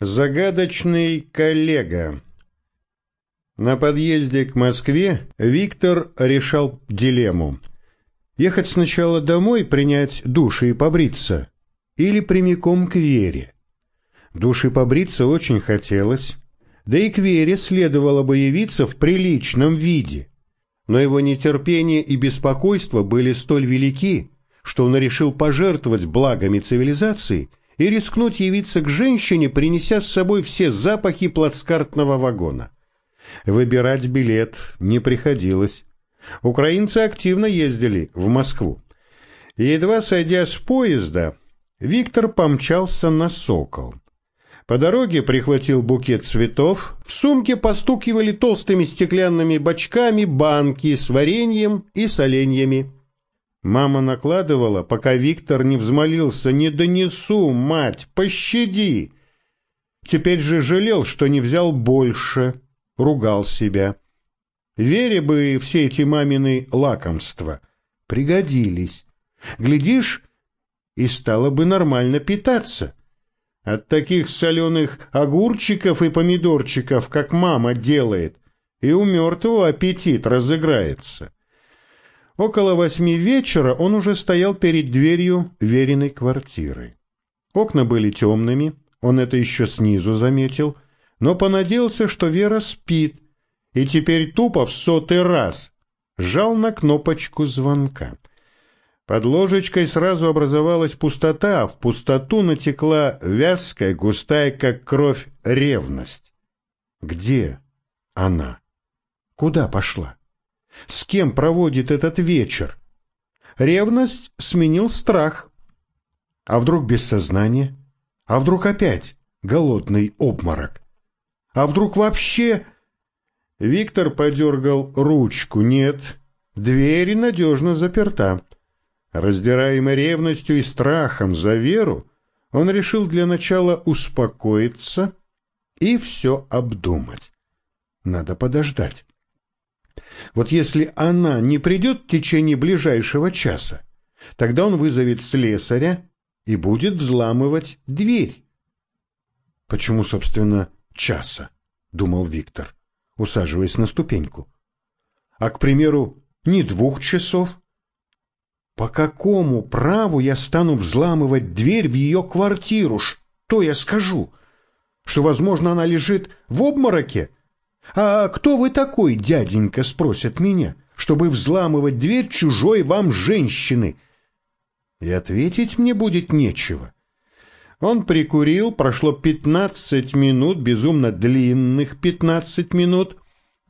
Загадочный коллега. На подъезде к Москве Виктор решал дилемму. Ехать сначала домой, принять душ и побриться, или прямиком к Вере. Душ и побриться очень хотелось, да и к Вере следовало бы явиться в приличном виде. Но его нетерпение и беспокойство были столь велики, что он решил пожертвовать благами цивилизации – и рискнуть явиться к женщине, принеся с собой все запахи плацкартного вагона. Выбирать билет не приходилось. Украинцы активно ездили в Москву. Едва сойдя с поезда, Виктор помчался на «Сокол». По дороге прихватил букет цветов, в сумке постукивали толстыми стеклянными бочками банки с вареньем и соленьями. Мама накладывала, пока Виктор не взмолился «Не донесу, мать, пощади!» Теперь же жалел, что не взял больше, ругал себя. Вере бы все эти мамины лакомства пригодились. Глядишь, и стало бы нормально питаться. От таких соленых огурчиков и помидорчиков, как мама делает, и у мертвого аппетит разыграется. Около восьми вечера он уже стоял перед дверью веренной квартиры. Окна были темными, он это еще снизу заметил, но понадеялся, что Вера спит, и теперь тупо в сотый раз жал на кнопочку звонка. Под ложечкой сразу образовалась пустота, а в пустоту натекла вязкая, густая, как кровь, ревность. Где она? Куда пошла? С кем проводит этот вечер? Ревность сменил страх. А вдруг без сознания? А вдруг опять голодный обморок? А вдруг вообще... Виктор подергал ручку. Нет, дверь надежно заперта. Раздираемый ревностью и страхом за Веру, он решил для начала успокоиться и все обдумать. Надо подождать. Вот если она не придет в течение ближайшего часа, тогда он вызовет слесаря и будет взламывать дверь. Почему, собственно, часа? думал Виктор, усаживаясь на ступеньку. А, к примеру, не двух часов? По какому праву я стану взламывать дверь в ее квартиру? Что я скажу? Что, возможно, она лежит в обмороке «А кто вы такой, дяденька?» — спросят меня, чтобы взламывать дверь чужой вам женщины. И ответить мне будет нечего. Он прикурил, прошло пятнадцать минут, безумно длинных пятнадцать минут.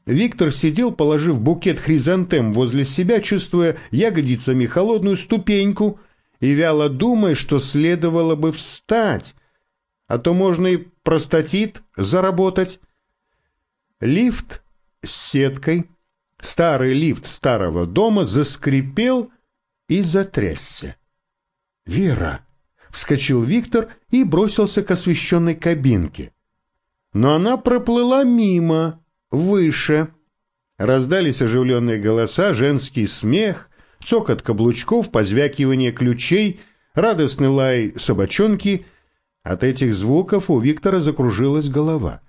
Виктор сидел, положив букет хризантем возле себя, чувствуя ягодицами холодную ступеньку и вяло думая, что следовало бы встать, а то можно и простатит заработать. Лифт с сеткой, старый лифт старого дома заскрипел и затрясся. «Вера!» — вскочил Виктор и бросился к освещенной кабинке. Но она проплыла мимо, выше. Раздались оживленные голоса, женский смех, цокот каблучков, позвякивание ключей, радостный лай собачонки. От этих звуков у Виктора закружилась голова.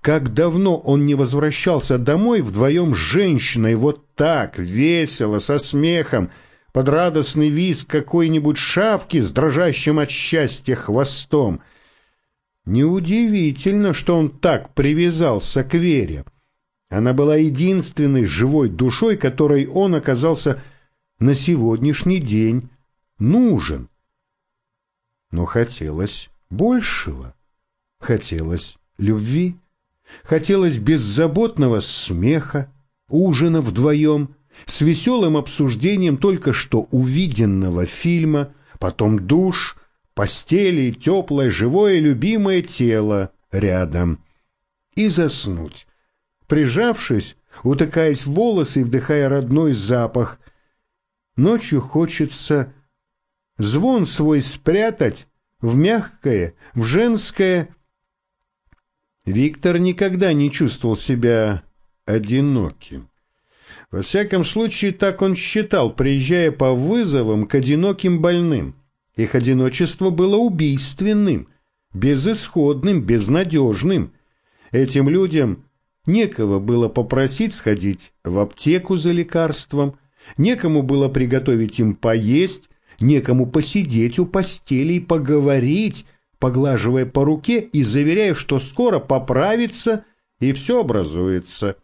Как давно он не возвращался домой вдвоем с женщиной вот так, весело, со смехом, под радостный визг какой-нибудь шавки с дрожащим от счастья хвостом. Неудивительно, что он так привязался к Вере. Она была единственной живой душой, которой он оказался на сегодняшний день нужен. Но хотелось большего, хотелось любви. Хотелось беззаботного смеха, ужина вдвоем, с веселым обсуждением только что увиденного фильма, потом душ, постели теплое, живое, любимое тело рядом. И заснуть, прижавшись, утыкаясь в волосы и вдыхая родной запах. Ночью хочется звон свой спрятать в мягкое, в женское Виктор никогда не чувствовал себя одиноким. Во всяком случае, так он считал, приезжая по вызовам к одиноким больным. Их одиночество было убийственным. безысходным, безнадежным. Этим людям некого было попросить сходить в аптеку за лекарством, некому было приготовить им поесть, некому посидеть у постели и поговорить, поглаживая по руке и заверяя, что скоро поправится и все образуется.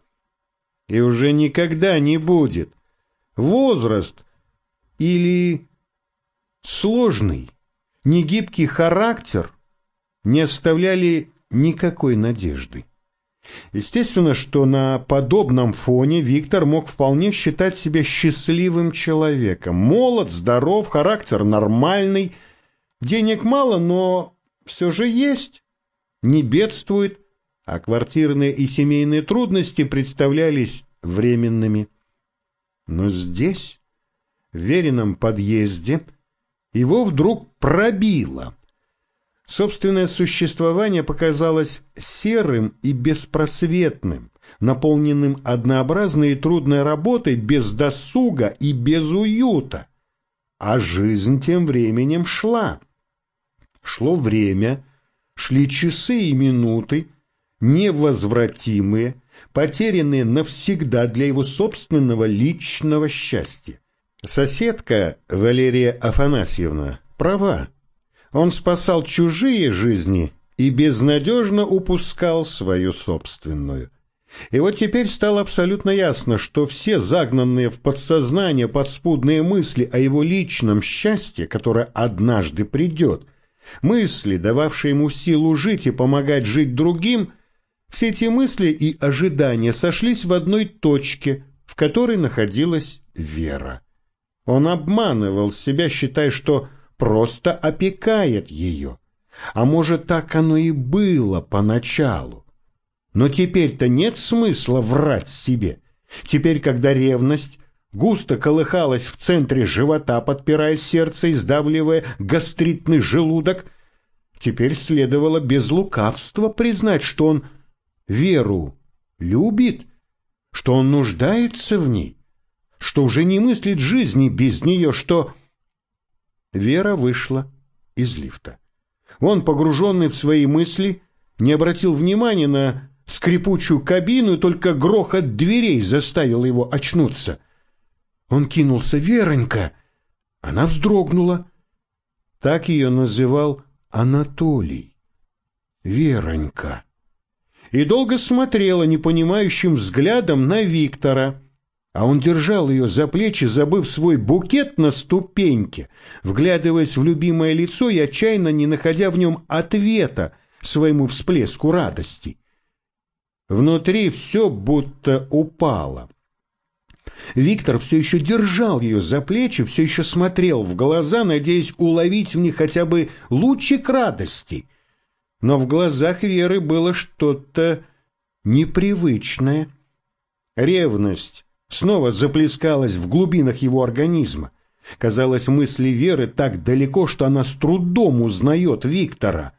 И уже никогда не будет. Возраст или сложный, негибкий характер не оставляли никакой надежды. Естественно, что на подобном фоне Виктор мог вполне считать себя счастливым человеком. Молод, здоров, характер нормальный, денег мало, но все же есть, не бедствует, а квартирные и семейные трудности представлялись временными. Но здесь, в веренном подъезде, его вдруг пробило. Собственное существование показалось серым и беспросветным, наполненным однообразной и трудной работой без досуга и без уюта. А жизнь тем временем шла. Шло время, шли часы и минуты, невозвратимые, потерянные навсегда для его собственного личного счастья. Соседка Валерия Афанасьевна права. Он спасал чужие жизни и безнадежно упускал свою собственную. И вот теперь стало абсолютно ясно, что все загнанные в подсознание подспудные мысли о его личном счастье, которое однажды придет, мысли, дававшие ему силу жить и помогать жить другим, все эти мысли и ожидания сошлись в одной точке, в которой находилась вера. Он обманывал себя, считая, что просто опекает ее. А может, так оно и было поначалу. Но теперь-то нет смысла врать себе. Теперь, когда ревность густо колыхалась в центре живота, подпирая сердце и сдавливая гастритный желудок, теперь следовало без лукавства признать, что он веру любит, что он нуждается в ней, что уже не мыслит жизни без нее, что... Вера вышла из лифта. Он, погруженный в свои мысли, не обратил внимания на скрипучую кабину, только грохот дверей заставил его очнуться. Он кинулся «Веронька!» Она вздрогнула. Так ее называл Анатолий. Веронька и долго смотрела непонимающим взглядом на Виктора. А он держал ее за плечи, забыв свой букет на ступеньке, вглядываясь в любимое лицо и отчаянно не находя в нем ответа своему всплеску радости. Внутри все будто упало. Виктор все еще держал ее за плечи, все еще смотрел в глаза, надеясь уловить в них хотя бы лучик радости — но в глазах Веры было что-то непривычное. Ревность снова заплескалась в глубинах его организма. Казалось, мысли Веры так далеко, что она с трудом узнает Виктора.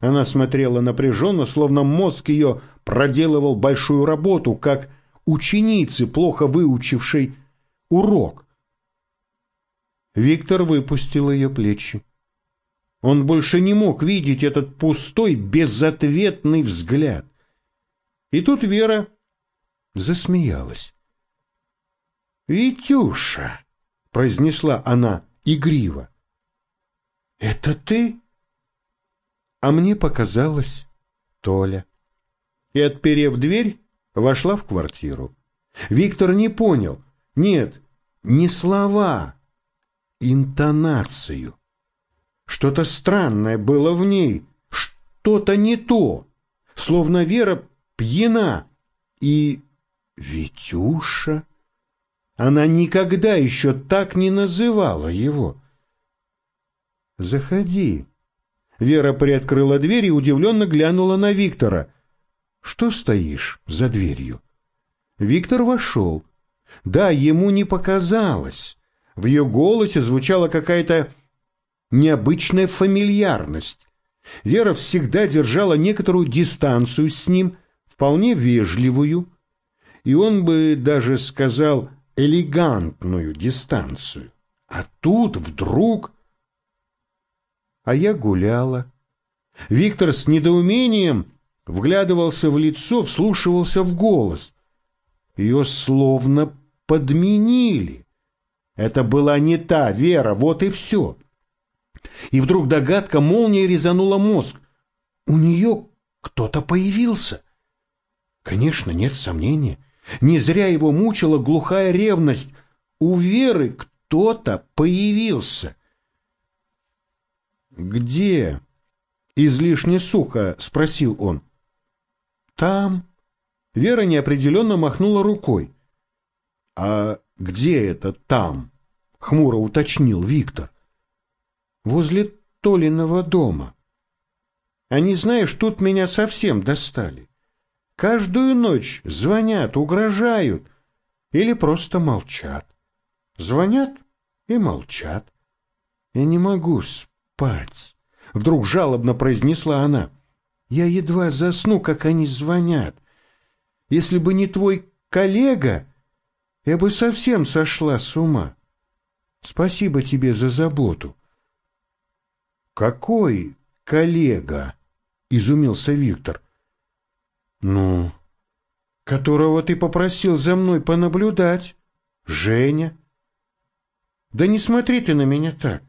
Она смотрела напряженно, словно мозг ее проделывал большую работу, как ученицы, плохо выучившей урок. Виктор выпустил ее плечи. Он больше не мог видеть этот пустой, безответный взгляд. И тут Вера засмеялась. «Витюша!» — произнесла она игриво. «Это ты?» А мне показалось Толя. И, отперев дверь, вошла в квартиру. Виктор не понял. Нет, не слова, интонацию. Что-то странное было в ней, что-то не то, словно Вера пьяна. И Витюша... Она никогда еще так не называла его. «Заходи». Вера приоткрыла дверь и удивленно глянула на Виктора. «Что стоишь за дверью?» Виктор вошел. Да, ему не показалось. В ее голосе звучала какая-то необычная фамильярность. Вера всегда держала некоторую дистанцию с ним, вполне вежливую, и он бы даже сказал элегантную дистанцию. А тут вдруг... А я гуляла, Виктор с недоумением вглядывался в лицо, вслушивался в голос. Ее словно подменили. Это была не та Вера, вот и все. И вдруг догадка молнией резанула мозг. У нее кто-то появился. Конечно, нет сомнения. Не зря его мучила глухая ревность. У Веры кто-то появился. «Где?» — излишне сухо спросил он. «Там». Вера неопределенно махнула рукой. «А где это там?» — хмуро уточнил Виктор. «Возле Толиного дома. Они, знаешь, тут меня совсем достали. Каждую ночь звонят, угрожают или просто молчат. Звонят и молчат. Я не могу спать. Вдруг жалобно произнесла она. Я едва засну, как они звонят. Если бы не твой коллега, я бы совсем сошла с ума. Спасибо тебе за заботу. Какой коллега? Изумился Виктор. Ну, которого ты попросил за мной понаблюдать. Женя. Да не смотри ты на меня так.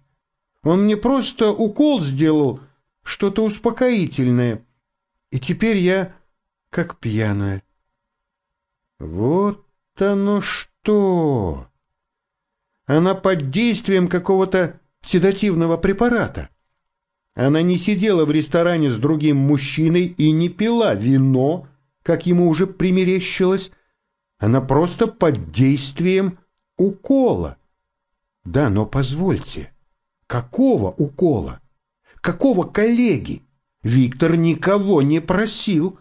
Он мне просто укол сделал, что-то успокоительное. И теперь я как пьяная. Вот оно что! Она под действием какого-то седативного препарата. Она не сидела в ресторане с другим мужчиной и не пила вино, как ему уже примерещилось. Она просто под действием укола. Да, но позвольте, какого укола? Какого коллеги? Виктор никого не просил.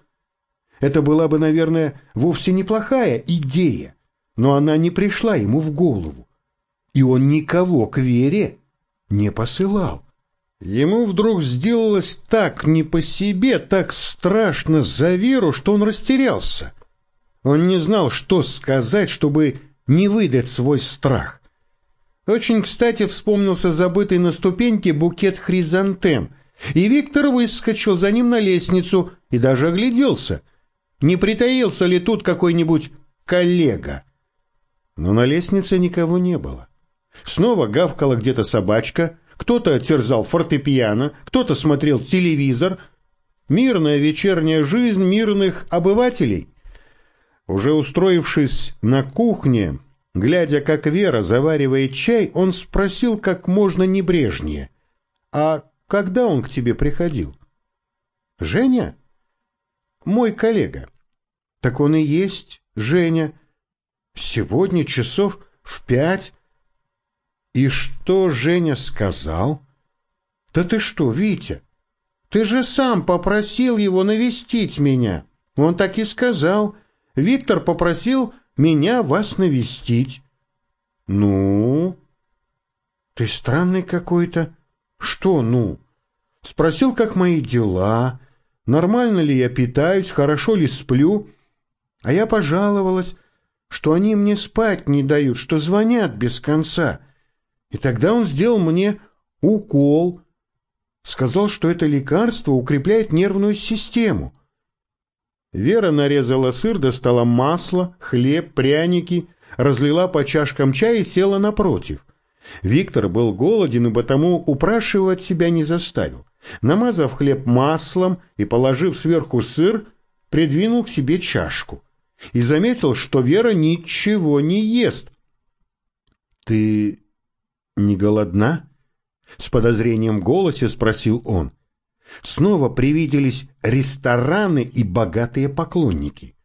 Это была бы, наверное, вовсе неплохая идея, но она не пришла ему в голову. И он никого к Вере не посылал. Ему вдруг сделалось так не по себе, так страшно за Веру, что он растерялся. Он не знал, что сказать, чтобы не выдать свой страх. Очень кстати вспомнился забытый на ступеньке букет хризантем, и Виктор выскочил за ним на лестницу и даже огляделся. Не притаился ли тут какой-нибудь коллега? Но на лестнице никого не было. Снова гавкала где-то собачка, кто-то терзал фортепиано, кто-то смотрел телевизор. Мирная вечерняя жизнь мирных обывателей. Уже устроившись на кухне, глядя, как Вера заваривает чай, он спросил как можно небрежнее. «А когда он к тебе приходил?» «Женя?» «Мой коллега». «Так он и есть, Женя. Сегодня часов в пять и что Женя сказал? Да ты что, Витя? Ты же сам попросил его навестить меня. Он так и сказал. Виктор попросил меня вас навестить. Ну? Ты странный какой-то. Что ну? Спросил, как мои дела, нормально ли я питаюсь, хорошо ли сплю. А я пожаловалась, что они мне спать не дают, что звонят без конца. И тогда он сделал мне укол, сказал, что это лекарство укрепляет нервную систему. Вера нарезала сыр, достала масло, хлеб, пряники, разлила по чашкам чая и села напротив. Виктор был голоден и потому упрашивать себя не заставил. Намазав хлеб маслом и положив сверху сыр, придвинул к себе чашку и заметил, что Вера ничего не ест. — Ты «Не голодна?» — с подозрением в голосе спросил он. Снова привиделись рестораны и богатые поклонники.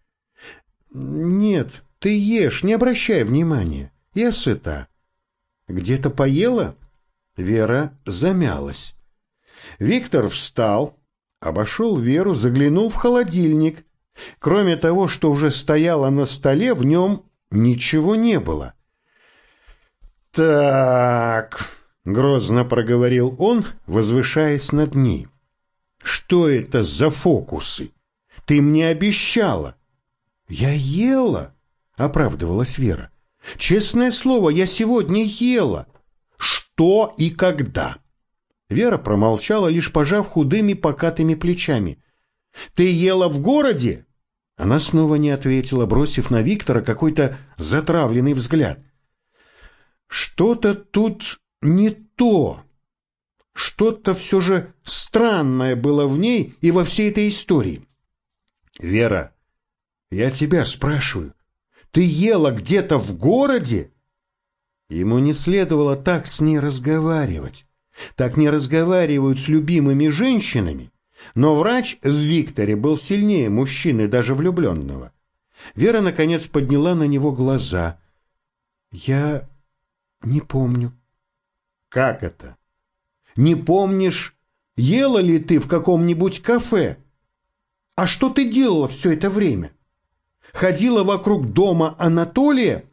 «Нет, ты ешь, не обращай внимания. Я сыта». «Где-то поела?» Вера замялась. Виктор встал, обошел Веру, заглянул в холодильник. Кроме того, что уже стояло на столе, в нем ничего не было. «Так», — грозно проговорил он, возвышаясь над ней. «Что это за фокусы? Ты мне обещала». «Я ела», — оправдывалась Вера. «Честное слово, я сегодня ела». «Что и когда?» Вера промолчала, лишь пожав худыми покатыми плечами. «Ты ела в городе?» Она снова не ответила, бросив на Виктора какой-то затравленный взгляд. «Что-то тут не то. Что-то все же странное было в ней и во всей этой истории. Вера, я тебя спрашиваю, ты ела где-то в городе?» Ему не следовало так с ней разговаривать. Так не разговаривают с любимыми женщинами. Но врач в Викторе был сильнее мужчины, даже влюбленного. Вера, наконец, подняла на него глаза. «Я не помню». «Как это? Не помнишь, ела ли ты в каком-нибудь кафе? А что ты делала все это время? Ходила вокруг дома Анатолия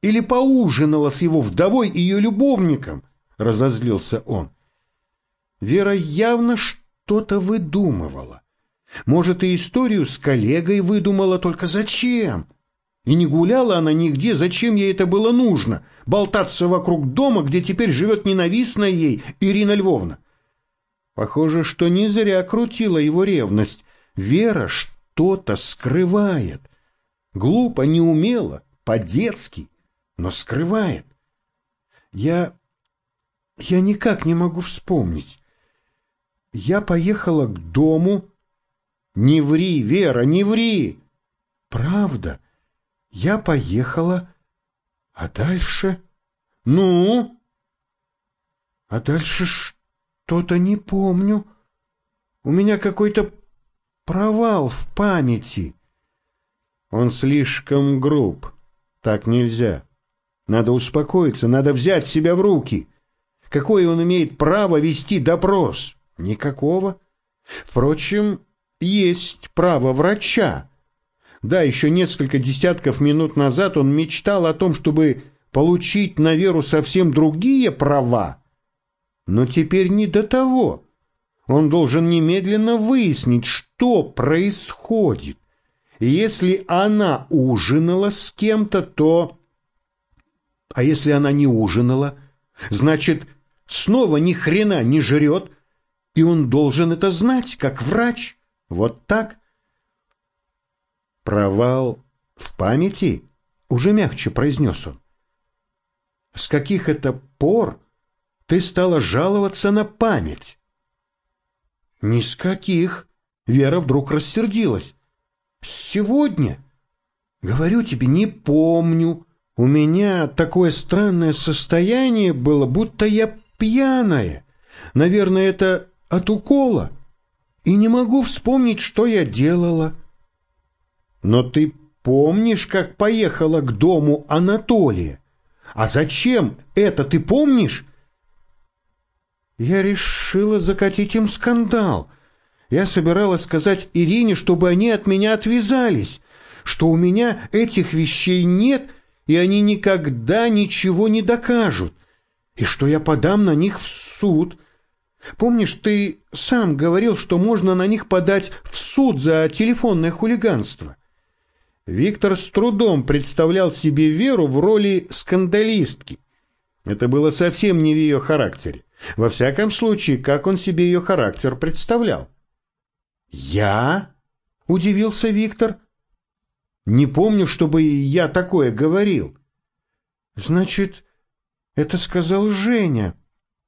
или поужинала с его вдовой и ее любовником?» Разозлился он. Вера явно что-то выдумывала. Может, и историю с коллегой выдумала, только зачем? И не гуляла она нигде, зачем ей это было нужно? Болтаться вокруг дома, где теперь живет ненавистная ей Ирина Львовна. Похоже, что не зря крутила его ревность. Вера что-то скрывает. Глупо, неумело, по-детски, но скрывает. Я... я никак не могу вспомнить. Я поехала к дому. Не ври, Вера, не ври. Правда. Я поехала. А дальше? Ну? А дальше что-то не помню. У меня какой-то провал в памяти. Он слишком груб. Так нельзя. Надо успокоиться, надо взять себя в руки. Какое он имеет право вести допрос? Никакого. Впрочем, есть право врача. Да, еще несколько десятков минут назад он мечтал о том, чтобы получить на веру совсем другие права. Но теперь не до того. Он должен немедленно выяснить, что происходит. Если она ужинала с кем-то, то... А если она не ужинала, значит, снова ни хрена не жрет, и он должен это знать, как врач. Вот так. Провал в памяти? Уже мягче произнес он. С каких это пор ты стала жаловаться на память? Ни с каких. Вера вдруг рассердилась. Сегодня? Говорю тебе, не помню. У меня такое странное состояние было, будто я пьяная. Наверное, это от укола, и не могу вспомнить, что я делала. Но ты помнишь, как поехала к дому Анатолия? А зачем это ты помнишь? Я решила закатить им скандал. Я собиралась сказать Ирине, чтобы они от меня отвязались, что у меня этих вещей нет, и они никогда ничего не докажут, и что я подам на них в суд — Помнишь, ты сам говорил, что можно на них подать в суд за телефонное хулиганство? Виктор с трудом представлял себе Веру в роли скандалистки. Это было совсем не в ее характере. Во всяком случае, как он себе ее характер представлял. «Я?» — удивился Виктор. «Не помню, чтобы я такое говорил». «Значит, это сказал Женя»,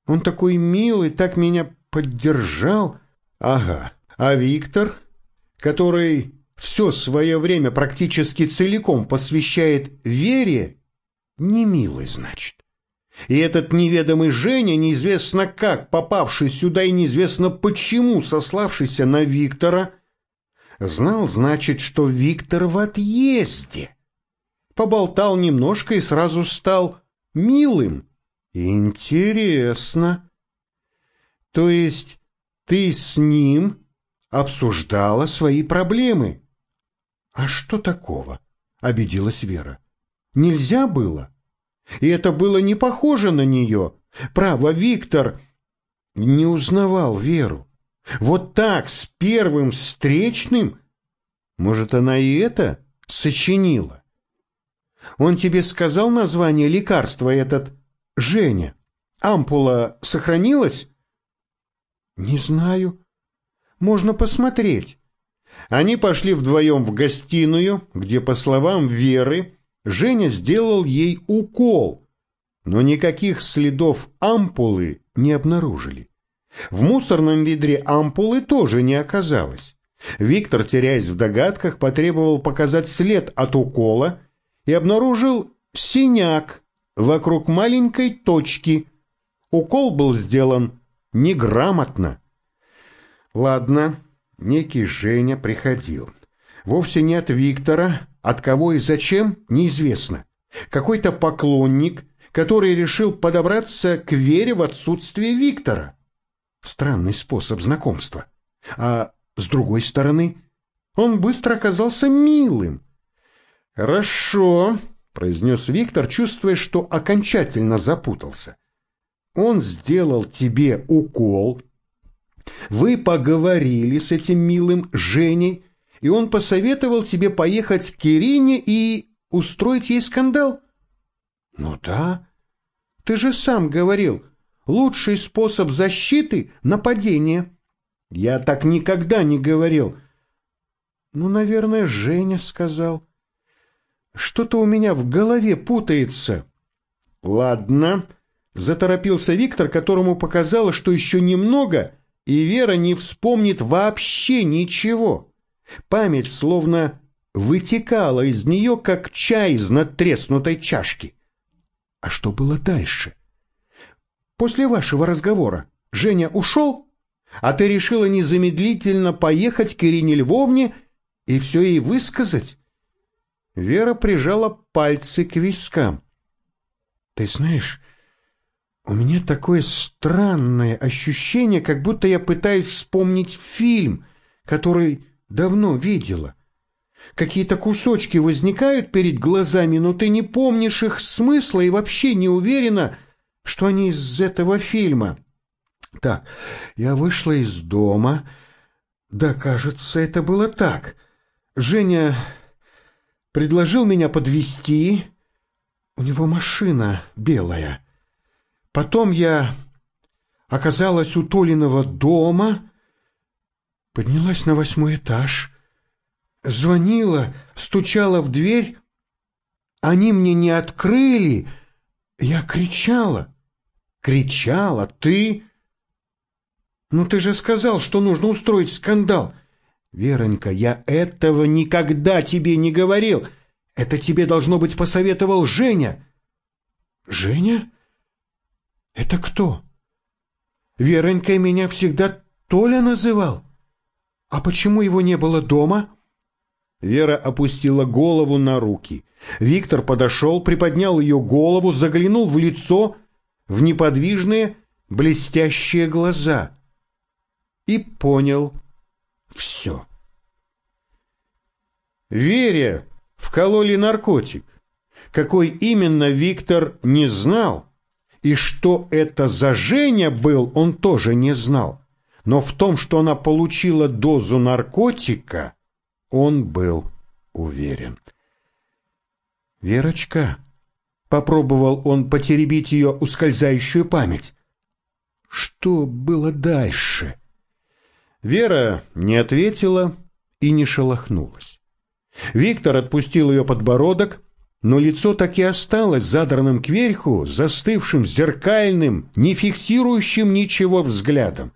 он такой милый, так меня поддержал. Ага. А Виктор, который все свое время практически целиком посвящает вере, не милый, значит. И этот неведомый Женя, неизвестно как попавший сюда и неизвестно почему сославшийся на Виктора, знал, значит, что Виктор в отъезде. Поболтал немножко и сразу стал милым. Интересно. То есть ты с ним обсуждала свои проблемы? А что такого? Обиделась Вера. Нельзя было. И это было не похоже на нее. Право, Виктор не узнавал Веру. Вот так, с первым встречным? Может, она и это сочинила? Он тебе сказал название лекарства этот Женя, ампула сохранилась? Не знаю. Можно посмотреть. Они пошли вдвоем в гостиную, где, по словам Веры, Женя сделал ей укол, но никаких следов ампулы не обнаружили. В мусорном ведре ампулы тоже не оказалось. Виктор, теряясь в догадках, потребовал показать след от укола и обнаружил синяк вокруг маленькой точки. Укол был сделан неграмотно. Ладно, некий Женя приходил. Вовсе не от Виктора, от кого и зачем, неизвестно. Какой-то поклонник, который решил подобраться к вере в отсутствие Виктора. Странный способ знакомства. А с другой стороны, он быстро оказался милым. «Хорошо», — произнес Виктор, чувствуя, что окончательно запутался. «Он сделал тебе укол. Вы поговорили с этим милым Женей, и он посоветовал тебе поехать к Ирине и устроить ей скандал?» «Ну да. Ты же сам говорил, лучший способ защиты — нападение». Я так никогда не говорил. Ну, наверное, Женя сказал. Что-то у меня в голове путается. Ладно, заторопился Виктор, которому показалось, что еще немного, и Вера не вспомнит вообще ничего. Память словно вытекала из нее, как чай из надтреснутой чашки. А что было дальше? После вашего разговора Женя ушел? а ты решила незамедлительно поехать к Ирине Львовне и все ей высказать? Вера прижала пальцы к вискам. Ты знаешь, у меня такое странное ощущение, как будто я пытаюсь вспомнить фильм, который давно видела. Какие-то кусочки возникают перед глазами, но ты не помнишь их смысла и вообще не уверена, что они из этого фильма. Так, я вышла из дома. Да, кажется, это было так. Женя предложил меня подвести. У него машина белая. Потом я оказалась у Толиного дома, поднялась на восьмой этаж, звонила, стучала в дверь. Они мне не открыли. Я кричала. Кричала. Ты... «Ну ты же сказал, что нужно устроить скандал!» «Веронька, я этого никогда тебе не говорил! Это тебе, должно быть, посоветовал Женя!» «Женя? Это кто?» «Веронькой меня всегда Толя называл. А почему его не было дома?» Вера опустила голову на руки. Виктор подошел, приподнял ее голову, заглянул в лицо, в неподвижные блестящие глаза и понял все. Вере вкололи наркотик. Какой именно Виктор не знал, и что это за Женя был, он тоже не знал. Но в том, что она получила дозу наркотика, он был уверен. «Верочка», — попробовал он потеребить ее ускользающую память, — «что было дальше?» Вера не ответила и не шелохнулась. Виктор отпустил ее подбородок, но лицо так и осталось задранным кверху, застывшим зеркальным, не фиксирующим ничего взглядом.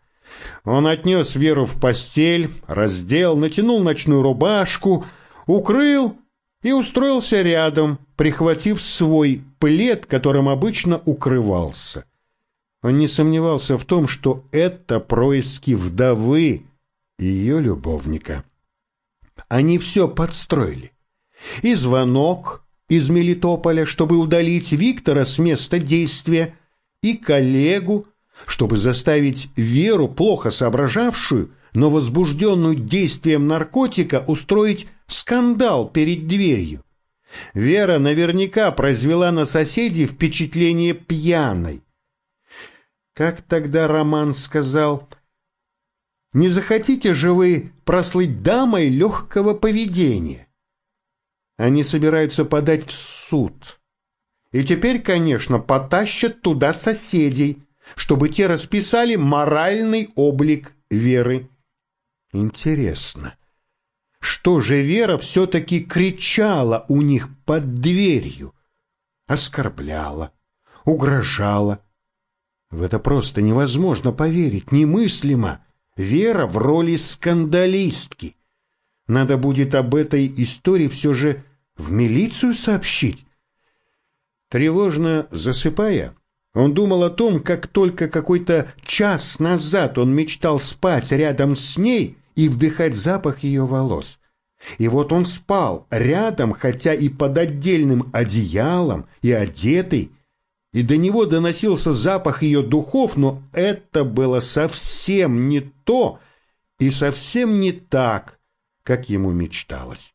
Он отнес Веру в постель, раздел, натянул ночную рубашку, укрыл и устроился рядом, прихватив свой плед, которым обычно укрывался. Он не сомневался в том, что это происки вдовы ее любовника. Они все подстроили. И звонок из Мелитополя, чтобы удалить Виктора с места действия, и коллегу, чтобы заставить Веру, плохо соображавшую, но возбужденную действием наркотика, устроить скандал перед дверью. Вера наверняка произвела на соседей впечатление пьяной. Как тогда Роман сказал, «Не захотите же вы прослыть дамой легкого поведения?» Они собираются подать в суд. И теперь, конечно, потащат туда соседей, чтобы те расписали моральный облик Веры. Интересно, что же Вера все-таки кричала у них под дверью? Оскорбляла, угрожала. В это просто невозможно поверить, немыслимо. Вера в роли скандалистки. Надо будет об этой истории все же в милицию сообщить. Тревожно засыпая, он думал о том, как только какой-то час назад он мечтал спать рядом с ней и вдыхать запах ее волос. И вот он спал рядом, хотя и под отдельным одеялом, и одетый, и до него доносился запах ее духов, но это было совсем не то и совсем не так, как ему мечталось.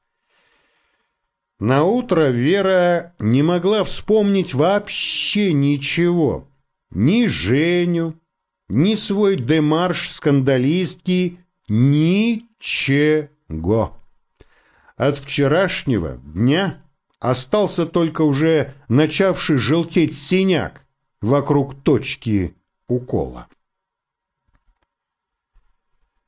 На утро Вера не могла вспомнить вообще ничего. Ни Женю, ни свой демарш скандалистки, ничего. От вчерашнего дня остался только уже начавший желтеть синяк вокруг точки укола.